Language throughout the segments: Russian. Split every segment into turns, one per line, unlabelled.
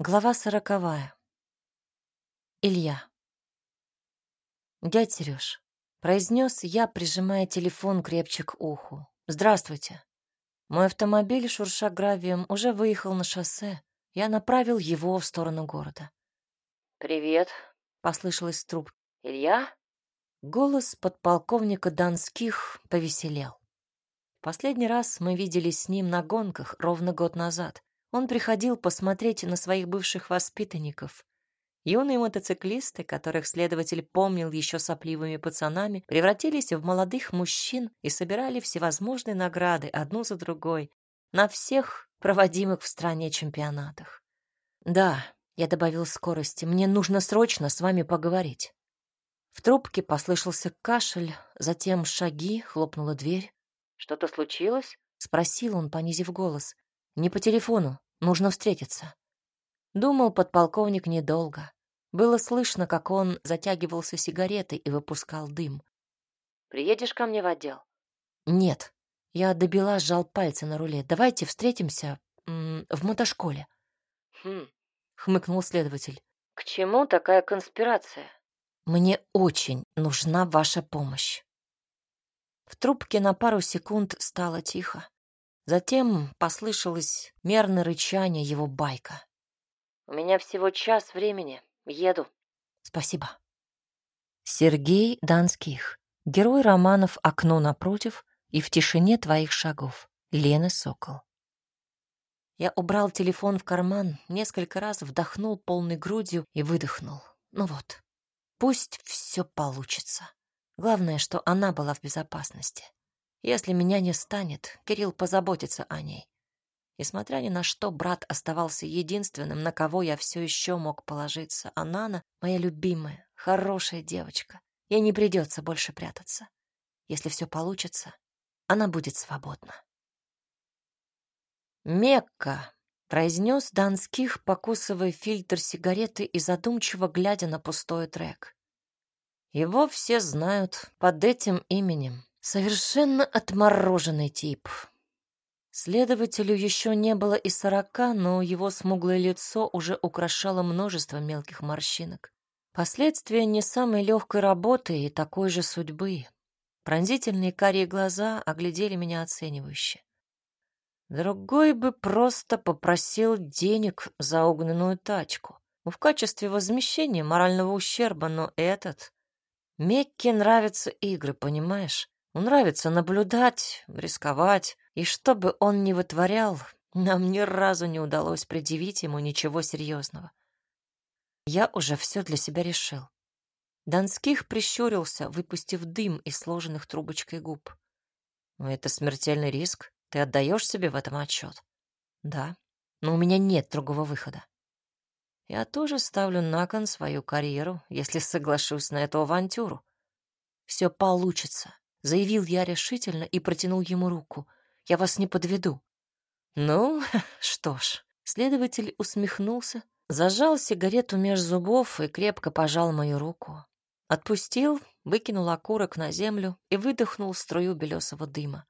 Глава сороковая. Илья. «Дядь Сереж», — произнес я, прижимая телефон крепче к уху. «Здравствуйте». Мой автомобиль, шурша гравием, уже выехал на шоссе. Я направил его в сторону города.
«Привет», —
послышалось с трубки.
«Илья?»
Голос подполковника Донских повеселел. Последний раз мы виделись с ним на гонках ровно год назад. Он приходил посмотреть на своих бывших воспитанников. Юные мотоциклисты, которых следователь помнил еще сопливыми пацанами, превратились в молодых мужчин и собирали всевозможные награды одну за другой на всех проводимых в стране чемпионатах. «Да», — я добавил скорости, — «мне нужно срочно с вами поговорить». В трубке послышался кашель, затем шаги, хлопнула дверь.
«Что-то случилось?»
— спросил он, понизив голос. «Не по телефону. Нужно встретиться. Думал подполковник недолго. Было слышно, как он затягивался сигаретой и выпускал дым.
«Приедешь ко мне в отдел?»
«Нет». Я добила, сжал пальцы на руле. «Давайте встретимся в мотошколе».
«Хм», —
хмыкнул следователь.
«К чему такая конспирация?»
«Мне очень нужна ваша помощь». В трубке на пару секунд стало тихо. Затем послышалось мерное рычание его байка.
«У меня всего час времени. Еду».
«Спасибо». Сергей Донских. Герой романов «Окно напротив» и «В тишине твоих шагов». Лена Сокол. Я убрал телефон в карман, несколько раз вдохнул полной грудью и выдохнул. Ну вот, пусть все получится. Главное, что она была в безопасности. Если меня не станет, Кирилл позаботится о ней. Несмотря ни на что, брат оставался единственным, на кого я все еще мог положиться. А Нана — моя любимая, хорошая девочка. Ей не придется больше прятаться. Если все получится, она будет свободна. «Мекка!» — произнес Донских, покусывая фильтр сигареты и задумчиво глядя на пустой трек. Его все знают под этим именем. Совершенно отмороженный тип. Следователю еще не было и сорока, но его смуглое лицо уже украшало множество мелких морщинок. Последствия не самой легкой работы и такой же судьбы. Пронзительные карие глаза оглядели меня оценивающе. Другой бы просто попросил денег за огненную тачку. В качестве возмещения морального ущерба, но этот... Мекке нравятся игры, понимаешь? Нравится наблюдать, рисковать, и что бы он ни вытворял, нам ни разу не удалось предъявить ему ничего серьезного. Я уже все для себя решил. Донских прищурился, выпустив дым из сложенных трубочкой губ. «Ну, «Это смертельный риск. Ты отдаешь себе в этом отчет?» «Да, но у меня нет другого выхода. Я тоже ставлю на кон свою карьеру, если соглашусь на эту авантюру. Все получится заявил я решительно и протянул ему руку. Я вас не подведу. Ну, что ж, следователь усмехнулся, зажал сигарету меж зубов и крепко пожал мою руку. Отпустил, выкинул окурок на землю и выдохнул струю белесого дыма.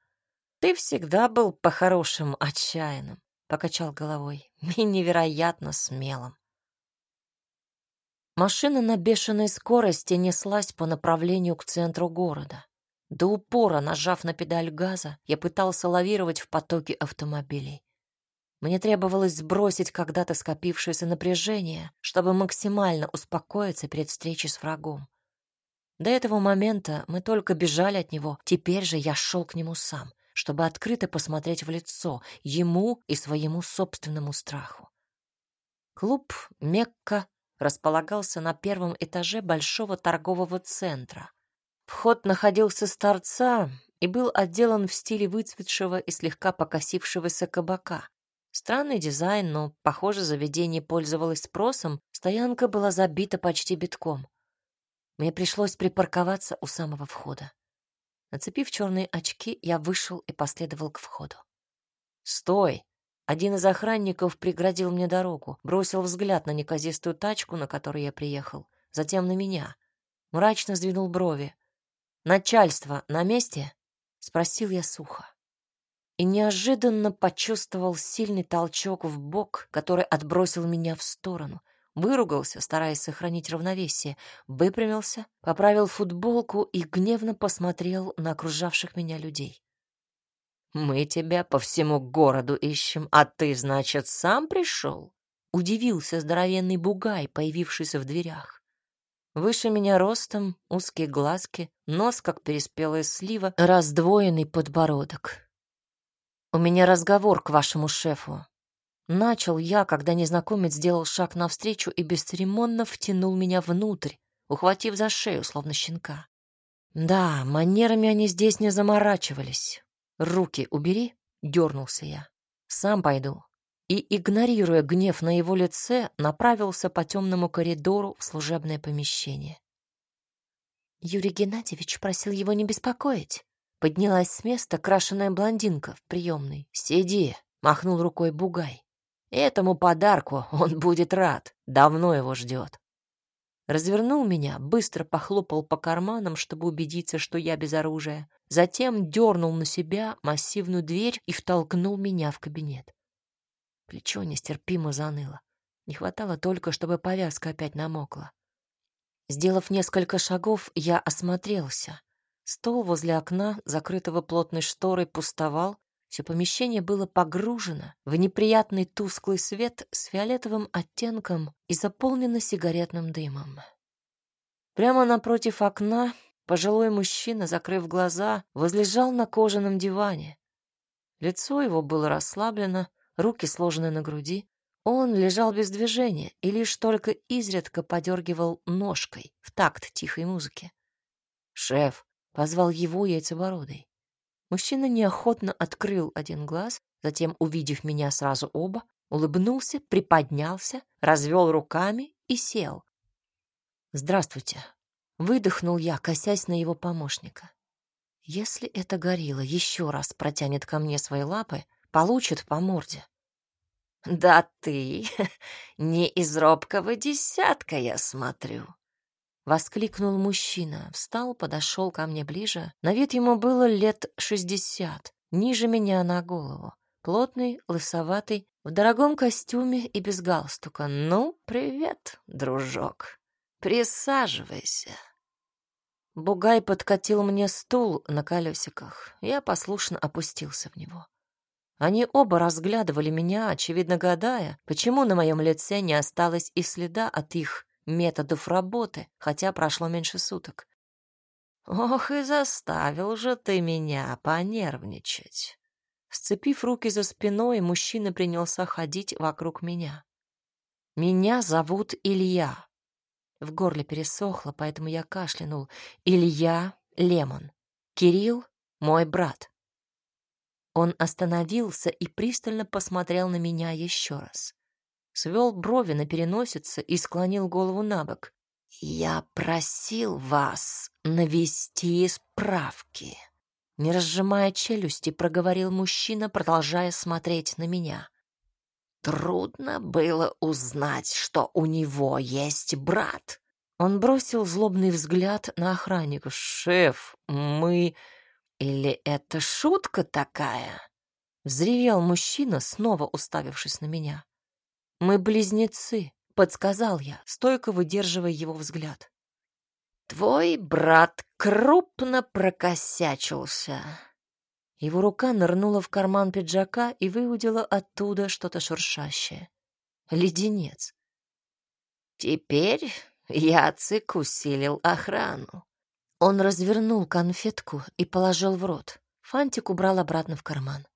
Ты всегда был по-хорошему отчаянным, покачал головой, и невероятно смелым. Машина на бешеной скорости неслась по направлению к центру города. До упора, нажав на педаль газа, я пытался лавировать в потоке автомобилей. Мне требовалось сбросить когда-то скопившееся напряжение, чтобы максимально успокоиться перед встречей с врагом. До этого момента мы только бежали от него, теперь же я шел к нему сам, чтобы открыто посмотреть в лицо ему и своему собственному страху. Клуб «Мекка» располагался на первом этаже большого торгового центра. Вход находился с торца и был отделан в стиле выцветшего и слегка покосившегося кабака. Странный дизайн, но, похоже, заведение пользовалось спросом, стоянка была забита почти битком. Мне пришлось припарковаться у самого входа. Нацепив черные очки, я вышел и последовал к входу. «Стой!» Один из охранников преградил мне дорогу, бросил взгляд на неказистую тачку, на которой я приехал, затем на меня. Мрачно сдвинул брови. «Начальство на месте?» — спросил я сухо. и неожиданно почувствовал сильный толчок в бок, который отбросил меня в сторону. Выругался, стараясь сохранить равновесие, выпрямился, поправил футболку и гневно посмотрел на окружавших меня людей. «Мы тебя по всему городу ищем, а ты, значит, сам пришел?» Удивился здоровенный бугай, появившийся в дверях. Выше меня ростом, узкие глазки, нос, как переспелая слива, раздвоенный подбородок. «У меня разговор к вашему шефу». Начал я, когда незнакомец сделал шаг навстречу и бесцеремонно втянул меня внутрь, ухватив за шею, словно щенка. Да, манерами они здесь не заморачивались. «Руки убери!» — дернулся я. «Сам пойду». И, игнорируя гнев на его лице, направился по темному коридору в служебное помещение. Юрий Геннадьевич просил его не беспокоить. Поднялась с места крашеная блондинка в приемной. «Сиди!» — махнул рукой Бугай. «Этому подарку он будет рад. Давно его ждет». Развернул меня, быстро похлопал по карманам, чтобы убедиться, что я без оружия. Затем дернул на себя массивную дверь и втолкнул меня в кабинет. Плечо нестерпимо заныло. Не хватало только, чтобы повязка опять намокла. Сделав несколько шагов, я осмотрелся. Стол возле окна, закрытого плотной шторой, пустовал. Все помещение было погружено в неприятный тусклый свет с фиолетовым оттенком и заполнено сигаретным дымом. Прямо напротив окна Пожилой мужчина, закрыв глаза, возлежал на кожаном диване. Лицо его было расслаблено, руки сложены на груди. Он лежал без движения и лишь только изредка подергивал ножкой в такт тихой музыки. «Шеф!» — позвал его яйцебородый. Мужчина неохотно открыл один глаз, затем, увидев меня сразу оба, улыбнулся, приподнялся, развел руками и сел. «Здравствуйте», Выдохнул я, косясь на его помощника. Если эта горилла еще раз протянет ко мне свои лапы, получит по морде. «Да ты не из робкого десятка, я смотрю!» Воскликнул мужчина, встал, подошел ко мне ближе. На вид ему было лет шестьдесят, ниже меня на голову. Плотный, лысоватый, в дорогом костюме и без галстука. «Ну, привет, дружок!» Присаживайся. Бугай подкатил мне стул на колесиках. Я послушно опустился в него. Они оба разглядывали меня, очевидно гадая, почему на моем лице не осталось и следа от их методов работы, хотя прошло меньше суток. Ох, и заставил же ты меня понервничать. Сцепив руки за спиной, мужчина принялся ходить вокруг меня. Меня зовут Илья. В горле пересохло, поэтому я кашлянул. Илья Лемон. Кирилл — мой брат. Он остановился и пристально посмотрел на меня еще раз. Свел брови на переносице и склонил голову на бок. «Я просил вас навести справки». Не разжимая челюсти, проговорил мужчина, продолжая смотреть на меня. Трудно было узнать, что у него есть брат. Он бросил злобный взгляд на охранника. «Шеф, мы...» «Или это шутка такая?» Взревел мужчина, снова уставившись на меня. «Мы близнецы», — подсказал я, стойко выдерживая его взгляд. «Твой брат крупно прокосячился», его рука нырнула в карман пиджака и выудила оттуда что-то шуршащее. Леденец. Теперь Яцик усилил охрану. Он развернул конфетку и положил в рот. Фантик убрал обратно в карман.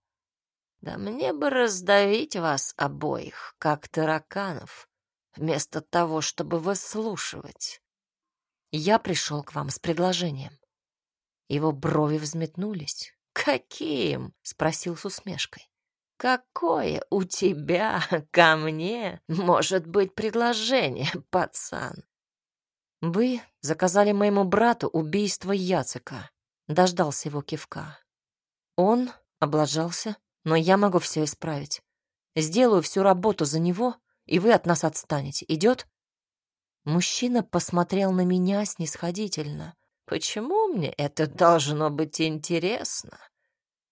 Да мне бы раздавить вас обоих, как тараканов, вместо того, чтобы выслушивать. Я пришел к вам с предложением. Его брови взметнулись. «Каким?» — спросил с усмешкой. «Какое у тебя ко мне может быть предложение, пацан?» «Вы заказали моему брату убийство Яцека», — дождался его кивка. «Он облажался, но я могу все исправить. Сделаю всю работу за него, и вы от нас отстанете. Идет?» Мужчина посмотрел на меня снисходительно. «Почему мне это должно быть интересно?»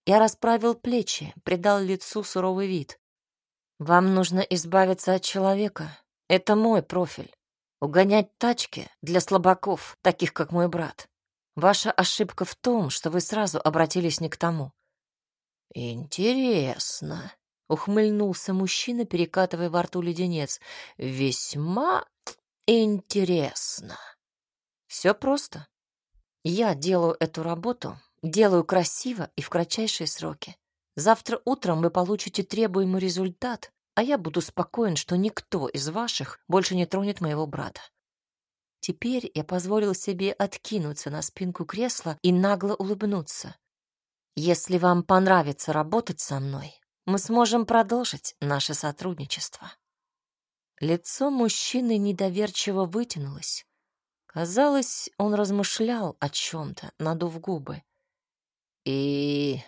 Я расправил плечи, придал лицу суровый вид. Вам нужно избавиться от человека. Это мой профиль. Угонять тачки для слабаков, таких как мой брат. Ваша ошибка в том, что вы сразу обратились не к тому. Интересно, ухмыльнулся мужчина, перекатывая во рту леденец. Весьма интересно. Все просто. Я делаю эту работу, делаю красиво и в кратчайшие сроки. Завтра утром вы получите требуемый результат, а я буду спокоен, что никто из ваших больше не тронет моего брата. Теперь я позволил себе откинуться на спинку кресла и нагло улыбнуться. Если вам понравится работать со мной, мы сможем продолжить наше сотрудничество. Лицо мужчины недоверчиво вытянулось. Казалось, он размышлял о чем-то, надув губы. И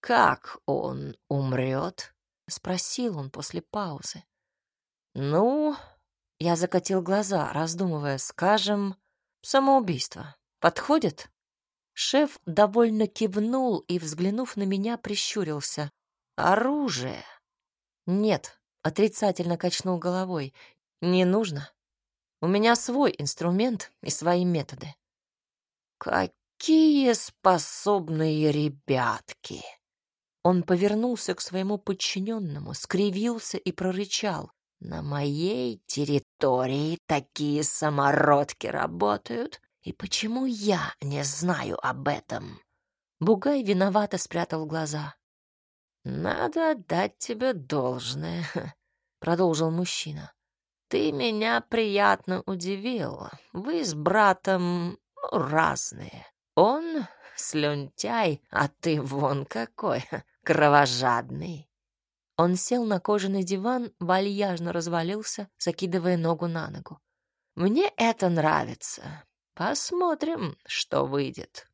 «Как он умрет?» — спросил он после паузы. «Ну...» — я закатил глаза, раздумывая, скажем, «самоубийство. Подходит?» Шеф довольно кивнул и, взглянув на меня, прищурился. «Оружие?» «Нет», — отрицательно качнул головой. «Не нужно. У меня свой инструмент и свои методы». «Какие способные ребятки!» Он повернулся к своему подчиненному, скривился и прорычал. «На моей территории такие самородки работают, и почему я не знаю об этом?» Бугай виновато спрятал глаза. «Надо отдать тебе должное», — продолжил мужчина. «Ты меня приятно удивила. Вы с братом ну, разные. Он слюнтяй, а ты вон какой кровожадный. Он сел на кожаный диван, вальяжно развалился, закидывая ногу на ногу. Мне это нравится. Посмотрим, что выйдет.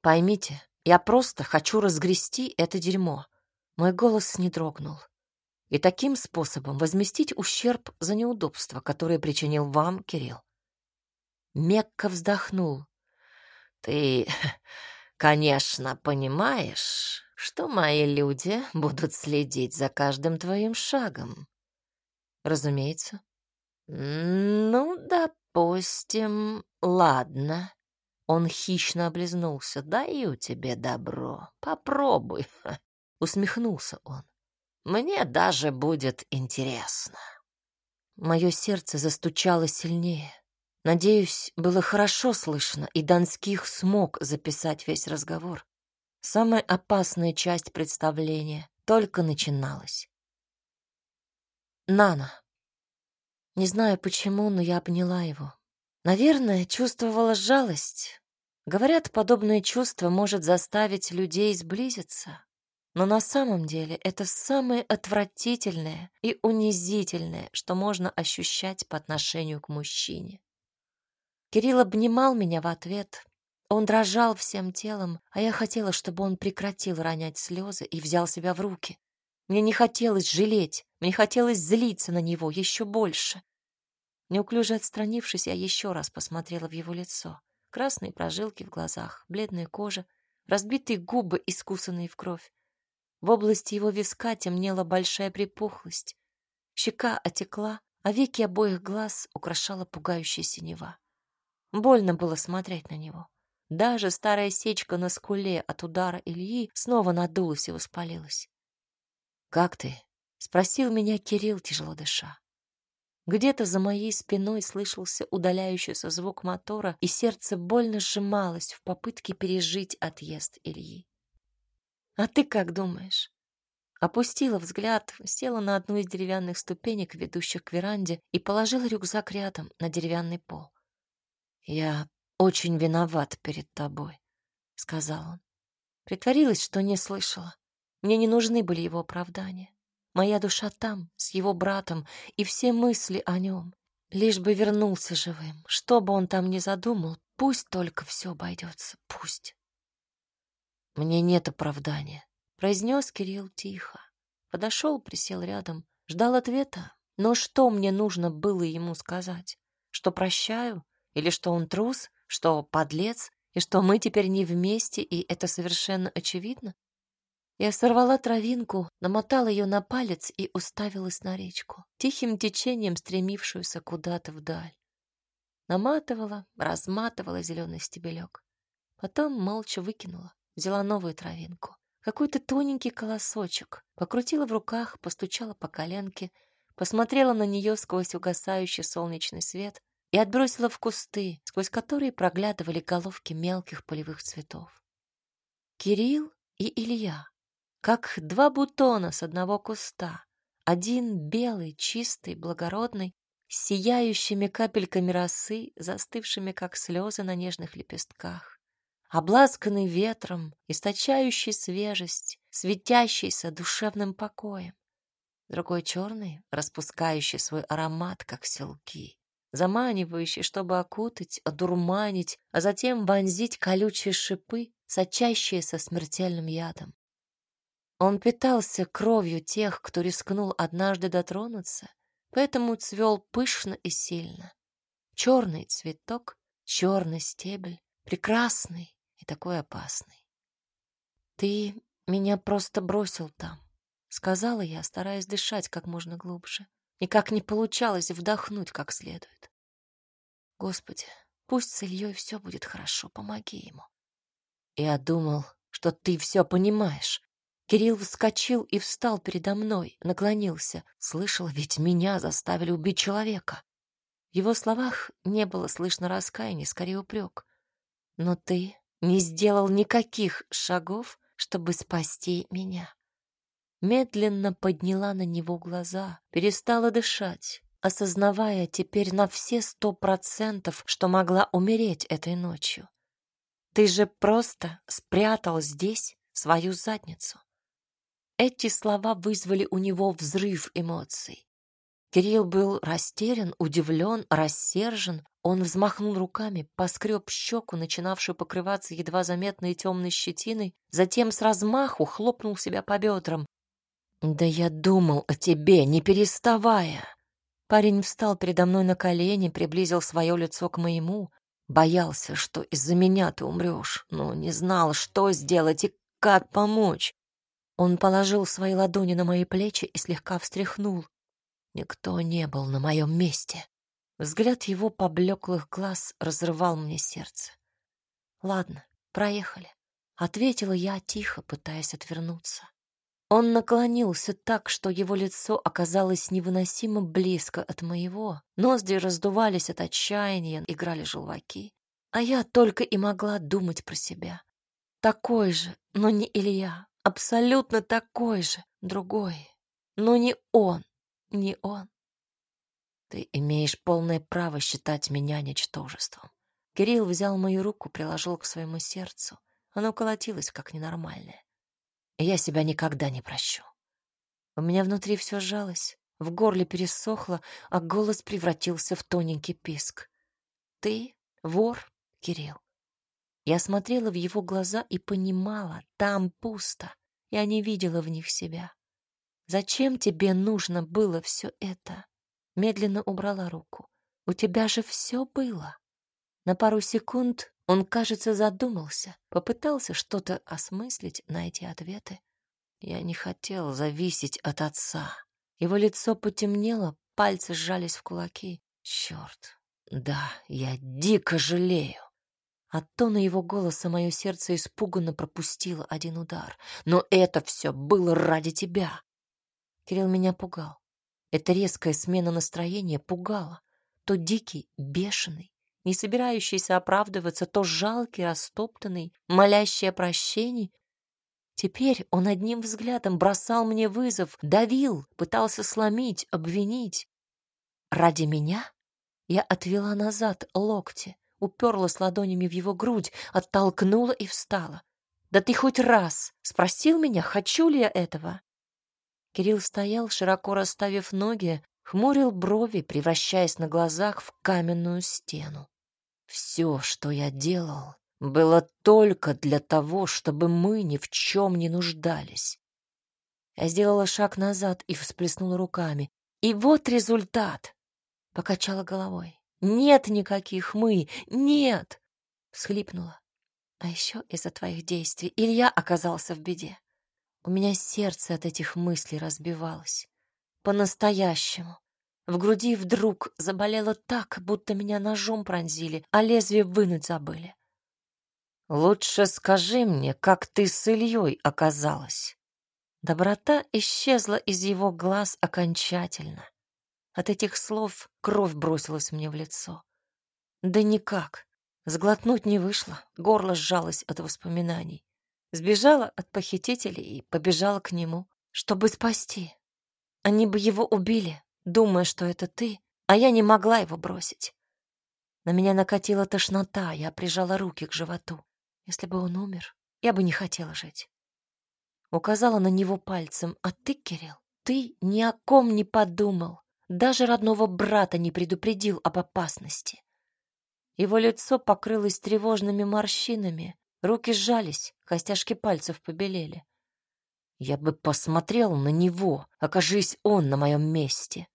Поймите, я просто хочу разгрести это дерьмо. Мой голос не дрогнул. И таким способом возместить ущерб за неудобства, которые причинил вам Кирилл. Мекка вздохнул. Ты, конечно, понимаешь, что мои люди будут следить за каждым твоим шагом. Разумеется. Ну, допустим, ладно. Он хищно облизнулся. Даю тебе добро. Попробуй. Усмехнулся он. Мне даже будет интересно. Мое сердце застучало сильнее. Надеюсь, было хорошо слышно, и Донских смог записать весь разговор. Самая опасная часть представления только начиналась. Нана. Не знаю почему, но я обняла его. Наверное, чувствовала жалость. Говорят, подобное чувство может заставить людей сблизиться. Но на самом деле это самое отвратительное и унизительное, что можно ощущать по отношению к мужчине. Кирилл обнимал меня в ответ, он дрожал всем телом, а я хотела, чтобы он прекратил ронять слезы и взял себя в руки. Мне не хотелось жалеть, мне хотелось злиться на него еще больше. Неуклюже отстранившись, я еще раз посмотрела в его лицо. Красные прожилки в глазах, бледная кожа, разбитые губы, искусанные в кровь. В области его виска темнела большая припухлость. Щека отекла, а веки обоих глаз украшала пугающая синева. Больно было смотреть на него. Даже старая сечка на скуле от удара Ильи снова надулась и воспалилась. «Как ты?» — спросил меня Кирилл, тяжело дыша. Где-то за моей спиной слышался удаляющийся звук мотора, и сердце больно сжималось в попытке пережить отъезд Ильи. «А ты как думаешь?» Опустила взгляд, села на одну из деревянных ступенек, ведущих к веранде, и положила рюкзак рядом на деревянный пол. «Я очень виноват перед тобой», — сказал он. Притворилась, что не слышала. Мне не нужны были его оправдания. Моя душа там, с его братом, и все мысли о нем. Лишь бы вернулся живым. Что бы он там ни задумал, пусть только все обойдется, пусть. Мне нет оправдания, произнес Кирилл тихо. Подошел, присел рядом, ждал ответа. Но что мне нужно было ему сказать? Что прощаю? Или что он трус? Что подлец? И что мы теперь не вместе, и это совершенно очевидно? Я сорвала травинку, намотала ее на палец и уставилась на речку, тихим течением стремившуюся куда-то вдаль. Наматывала, разматывала зеленый стебелек. Потом молча выкинула, взяла новую травинку. Какой-то тоненький колосочек. Покрутила в руках, постучала по коленке, посмотрела на нее сквозь угасающий солнечный свет и отбросила в кусты, сквозь которые проглядывали головки мелких полевых цветов. Кирилл и Илья как два бутона с одного куста. Один белый, чистый, благородный, с сияющими капельками росы, застывшими, как слезы на нежных лепестках. Обласканный ветром, источающий свежесть, светящийся душевным покоем. Другой черный, распускающий свой аромат, как селки, заманивающий, чтобы окутать, одурманить, а затем вонзить колючие шипы, сочащиеся смертельным ядом. Он питался кровью тех, кто рискнул однажды дотронуться, поэтому цвел пышно и сильно. Черный цветок, черный стебель, прекрасный и такой опасный. «Ты меня просто бросил там», — сказала я, стараясь дышать как можно глубже. Никак не получалось вдохнуть как следует. Господи, пусть с Ильей все будет хорошо, помоги ему. Я думал, что ты все понимаешь, Кирилл вскочил и встал передо мной, наклонился. Слышал, ведь меня заставили убить человека. В его словах не было слышно раскаяния, скорее упрек. Но ты не сделал никаких шагов, чтобы спасти меня. Медленно подняла на него глаза, перестала дышать, осознавая теперь на все сто процентов, что могла умереть этой ночью. Ты же просто спрятал здесь свою задницу. Эти слова вызвали у него взрыв эмоций. Кирилл был растерян, удивлен, рассержен. Он взмахнул руками, поскреб щеку, начинавшую покрываться едва заметной темной щетиной, затем с размаху хлопнул себя по бедрам. «Да я думал о тебе, не переставая!» Парень встал передо мной на колени, приблизил свое лицо к моему. Боялся, что из-за меня ты умрешь, но не знал, что сделать и как помочь. Он положил свои ладони на мои плечи и слегка встряхнул. Никто не был на моем месте. Взгляд его поблеклых глаз разрывал мне сердце. «Ладно, проехали», — ответила я тихо, пытаясь отвернуться. Он наклонился так, что его лицо оказалось невыносимо близко от моего. Ноздри раздувались от отчаяния, играли желваки. А я только и могла думать про себя. Такой же, но не Илья, абсолютно такой же, другой. Но не он, не он. Ты имеешь полное право считать меня ничтожеством. Кирилл взял мою руку, приложил к своему сердцу. Оно колотилось, как ненормальное. Я себя никогда не прощу. У меня внутри все сжалось, в горле пересохло, а голос превратился в тоненький писк. Ты вор, Кирилл. Я смотрела в его глаза и понимала, там пусто. Я не видела в них себя. Зачем тебе нужно было все это? Медленно убрала руку. У тебя же все было. На пару секунд он, кажется, задумался, попытался что-то осмыслить, найти ответы. Я не хотел зависеть от отца. Его лицо потемнело, пальцы сжались в кулаки. Черт, да, я дико жалею. От тона его голоса мое сердце испуганно пропустило один удар. Но это все было ради тебя. Кирилл меня пугал. Эта резкая смена настроения пугала. То дикий, бешеный, не собирающийся оправдываться, то жалкий, растоптанный, молящий о прощении. Теперь он одним взглядом бросал мне вызов, давил, пытался сломить, обвинить. Ради меня я отвела назад локти, уперлась ладонями в его грудь, оттолкнула и встала. «Да ты хоть раз спросил меня, хочу ли я этого?» Кирилл стоял, широко расставив ноги, хмурил брови, превращаясь на глазах в каменную стену. «Все, что я делал, было только для того, чтобы мы ни в чем не нуждались». Я сделала шаг назад и всплеснула руками. «И вот результат!» — покачала головой. Нет никаких мы, нет!» Всхлипнула. А еще из-за твоих действий Илья оказался в беде. У меня сердце от этих мыслей разбивалось. По-настоящему. В груди вдруг заболело так, будто меня ножом пронзили, а лезвие вынуть забыли. «Лучше скажи мне, как ты с Ильей оказалась?» Доброта исчезла из его глаз окончательно. От этих слов кровь бросилась мне в лицо. Да никак. Сглотнуть не вышло, горло сжалось от воспоминаний. Сбежала от похитителей и побежала к нему, чтобы спасти. Они бы его убили, думая, что это ты, а я не могла его бросить. На меня накатила тошнота, я прижала руки к животу. Если бы он умер, я бы не хотела жить. Указала на него пальцем. А ты, Кирилл, ты ни о ком не подумал. Даже родного брата не предупредил об опасности. Его лицо покрылось тревожными морщинами, руки сжались, костяшки пальцев побелели. Я бы посмотрел на него, окажись он на моем месте.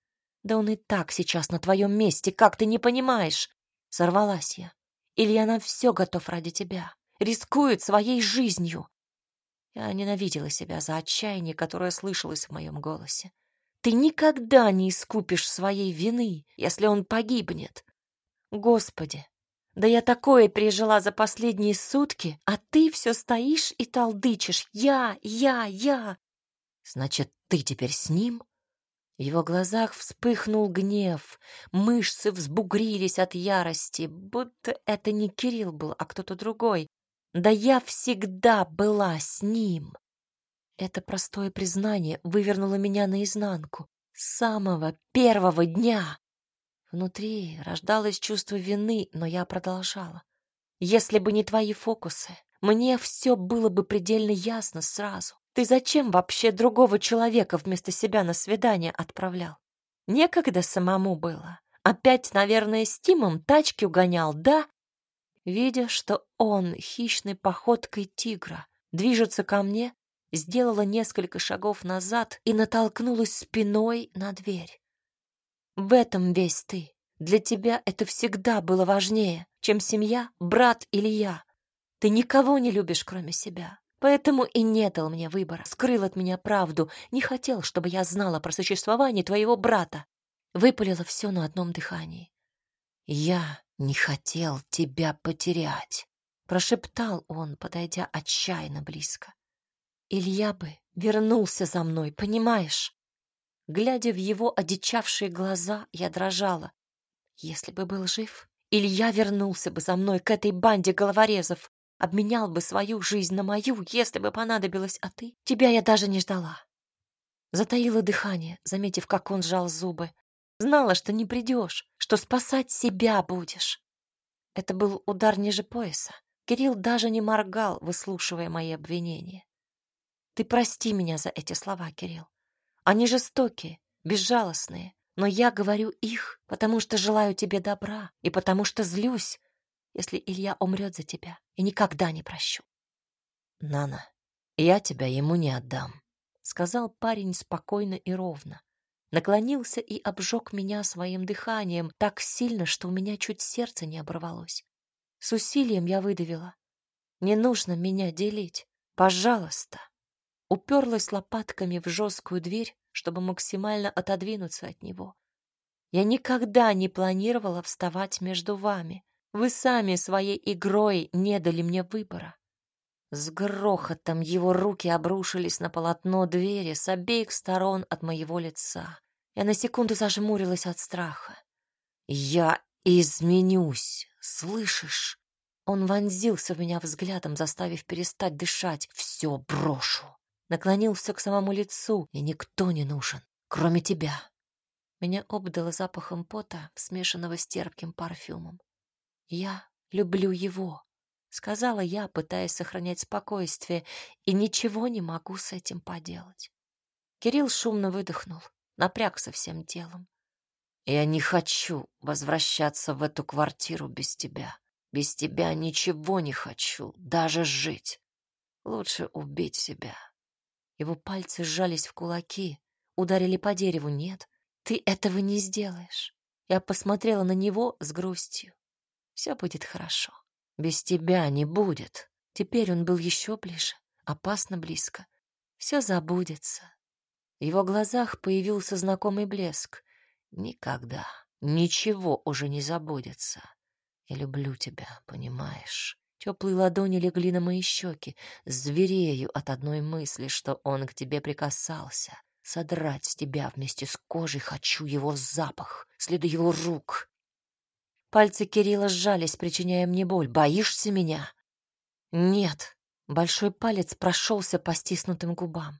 Да он и так сейчас на твоем месте, как ты не понимаешь? Сорвалась я. Илья на все готов ради тебя, рискует своей жизнью. Я ненавидела себя за отчаяние, которое слышалось в моем голосе. Ты никогда не искупишь своей вины, если он погибнет. Господи, да я такое пережила за последние сутки, а ты все стоишь и толдычишь. Я, я, я. Значит, ты теперь с ним? В его глазах вспыхнул гнев, мышцы взбугрились от ярости, будто это не Кирилл был, а кто-то другой. Да я всегда была с ним. Это простое признание вывернуло меня наизнанку. С самого первого дня. Внутри рождалось чувство вины, но я продолжала. Если бы не твои фокусы, мне все было бы предельно ясно сразу. Ты зачем вообще другого человека вместо себя на свидание отправлял? Некогда самому было. Опять, наверное, с Тимом тачки угонял, да? Видя, что он хищной походкой тигра движется ко мне, сделала несколько шагов назад и натолкнулась спиной на дверь. В этом весь ты. Для тебя это всегда было важнее, чем семья, брат или я. Ты никого не любишь, кроме себя. Поэтому и не дал мне выбора, скрыл от меня правду, не хотел, чтобы я знала про существование твоего брата. Выпалила все на одном дыхании. Я не хотел тебя потерять, прошептал он, подойдя отчаянно близко. Илья бы вернулся за мной, понимаешь? Глядя в его одичавшие глаза, я дрожала. Если бы был жив, Илья вернулся бы за мной к этой банде головорезов, обменял бы свою жизнь на мою, если бы понадобилось, а ты? Тебя я даже не ждала. Затаила дыхание, заметив, как он сжал зубы. Знала, что не придешь, что спасать себя будешь. Это был удар ниже пояса. Кирилл даже не моргал, выслушивая мои обвинения. Ты прости меня за эти слова, Кирилл. Они жестокие, безжалостные, но я говорю их, потому что желаю тебе добра и потому что злюсь, если Илья умрет за тебя и никогда не прощу. Нана, я тебя ему не отдам, сказал парень спокойно и ровно. Наклонился и обжег меня своим дыханием так сильно, что у меня чуть сердце не оборвалось. С усилием я выдавила: "Не нужно меня делить, пожалуйста" уперлась лопатками в жесткую дверь, чтобы максимально отодвинуться от него. Я никогда не планировала вставать между вами. Вы сами своей игрой не дали мне выбора. С грохотом его руки обрушились на полотно двери с обеих сторон от моего лица. Я на секунду зажмурилась от страха. «Я изменюсь, слышишь?» Он вонзился в меня взглядом, заставив перестать дышать. «Все брошу наклонился к самому лицу, и никто не нужен, кроме тебя. Меня обдало запахом пота, смешанного с терпким парфюмом. Я люблю его, сказала я, пытаясь сохранять спокойствие, и ничего не могу с этим поделать. Кирилл шумно выдохнул, напрягся всем телом. Я не хочу возвращаться в эту квартиру без тебя. Без тебя ничего не хочу, даже жить. Лучше убить себя. Его пальцы сжались в кулаки, ударили по дереву. Нет, ты этого не сделаешь. Я посмотрела на него с грустью. Все будет хорошо. Без тебя не будет. Теперь он был еще ближе, опасно близко. все забудется. В его глазах появился знакомый блеск. Никогда, ничего уже не забудется. Я люблю тебя, понимаешь? Теплые ладони легли на мои щеки. Зверею от одной мысли, что он к тебе прикасался. Содрать с тебя вместе с кожей хочу его запах, следы его рук. Пальцы Кирилла сжались, причиняя мне боль. Боишься меня? Нет. Большой палец прошелся по стиснутым губам.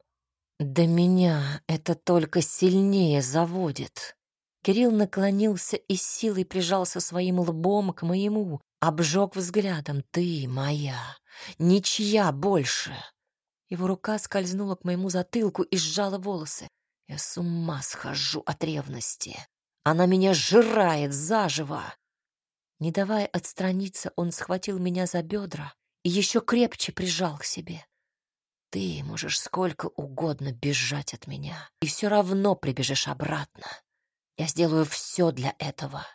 Да меня это только сильнее заводит. Кирилл наклонился и силой прижался своим лбом к моему, обжег взглядом. «Ты моя, ничья больше!» Его рука скользнула к моему затылку и сжала волосы. Я с ума схожу от ревности. Она меня сжирает заживо. Не давая отстраниться, он схватил меня за бедра и еще крепче прижал к себе. Ты можешь сколько угодно бежать от меня, и все равно прибежишь обратно. Я сделаю все для этого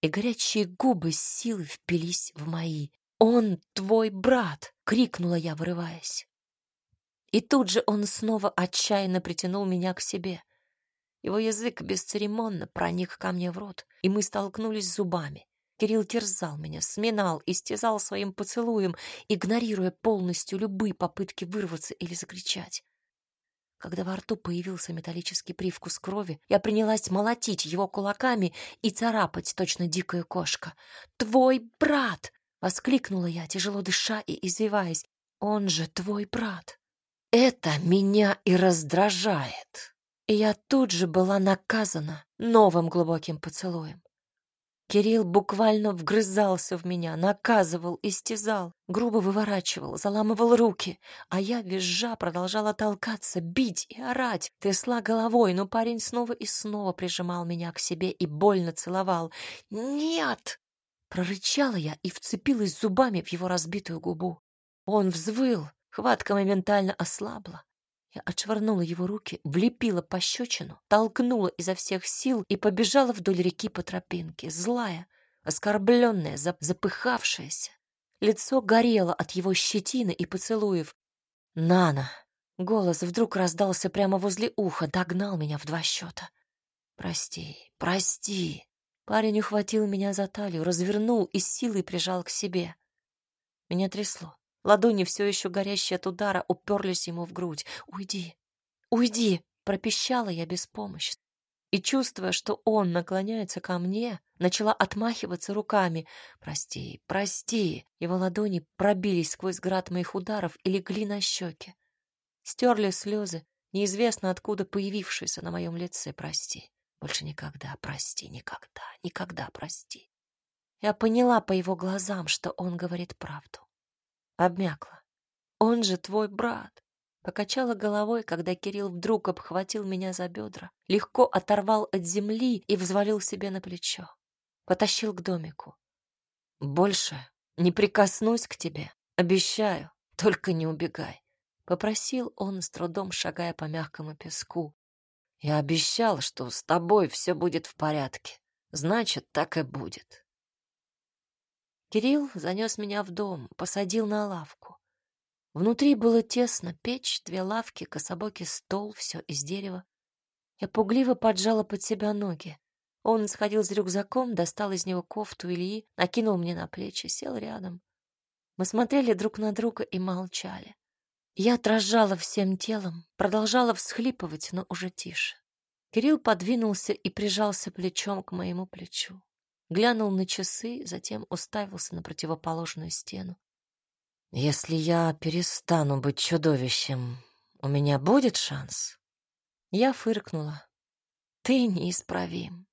и горячие губы с силой впились в мои. «Он твой брат!» — крикнула я, вырываясь. И тут же он снова отчаянно притянул меня к себе. Его язык бесцеремонно проник ко мне в рот, и мы столкнулись зубами. Кирилл терзал меня, сминал, истязал своим поцелуем, игнорируя полностью любые попытки вырваться или закричать. Когда во рту появился металлический привкус крови, я принялась молотить его кулаками и царапать точно дикая кошка. «Твой брат!» — воскликнула я, тяжело дыша и извиваясь. «Он же твой брат!» Это меня и раздражает. И я тут же была наказана новым глубоким поцелуем. Кирилл буквально вгрызался в меня, наказывал, истязал, грубо выворачивал, заламывал руки, а я, визжа, продолжала толкаться, бить и орать. Трясла головой, но парень снова и снова прижимал меня к себе и больно целовал. «Нет!» Прорычала я и вцепилась зубами в его разбитую губу. Он взвыл, хватка моментально ослабла. Я отшвырнула его руки, влепила пощечину, толкнула изо всех сил и побежала вдоль реки по тропинке, злая, оскорбленная, запыхавшаяся. Лицо горело от его щетины и поцелуев. «Нана!» Голос вдруг раздался прямо возле уха, догнал меня в два счета. «Прости, прости!» Парень ухватил меня за талию, развернул и силой прижал к себе. Меня трясло. Ладони, все еще горящие от удара, уперлись ему в грудь. «Уйди! Уйди!» — пропищала я беспомощно. И, чувствуя, что он наклоняется ко мне, начала отмахиваться руками. «Прости, прости!» Его ладони пробились сквозь град моих ударов и легли на щеки. Стерли слезы, неизвестно откуда появившиеся на моем лице. «Прости! Больше никогда, прости, никогда, никогда прости!» Я поняла по его глазам, что он говорит правду обмякла. Он же твой брат. Покачала головой, когда Кирилл вдруг обхватил меня за бедра, легко оторвал от земли и взвалил себе на плечо. Потащил к домику. Больше не прикоснусь к тебе, обещаю, только не убегай. Попросил он, с трудом шагая по мягкому песку. Я обещал, что с тобой все будет в порядке. Значит, так и будет. Кирилл занес меня в дом, посадил на лавку. Внутри было тесно, печь, две лавки, кособокий стол, все из дерева. Я пугливо поджала под себя ноги. Он сходил с рюкзаком, достал из него кофту Ильи, накинул мне на плечи, сел рядом. Мы смотрели друг на друга и молчали. Я дрожала всем телом, продолжала всхлипывать, но уже тише. Кирилл подвинулся и прижался плечом к моему плечу глянул на часы, затем уставился на противоположную стену. «Если я перестану быть чудовищем, у меня будет шанс?» Я фыркнула. «Ты неисправим.